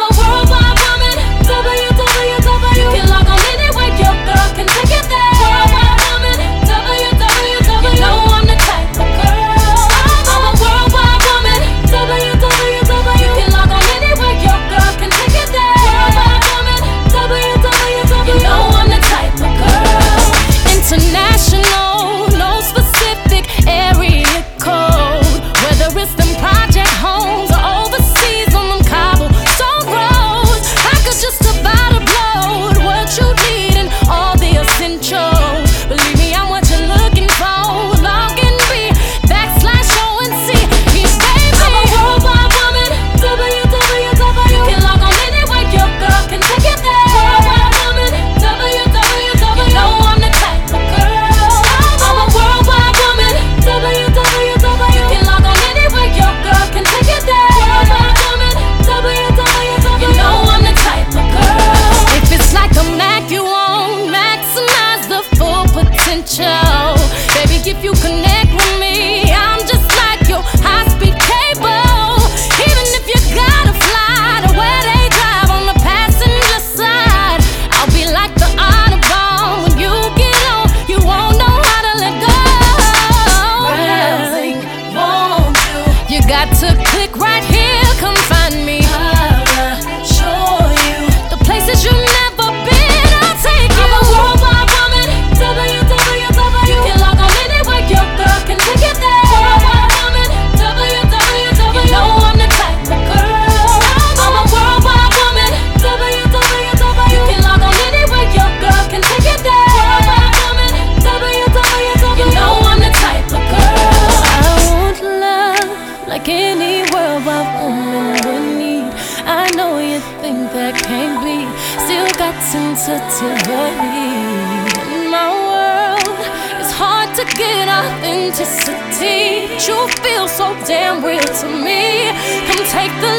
I'm a world. Positivity. In my world, it's hard to get authenticity. You feel so damn real to me. Come take the.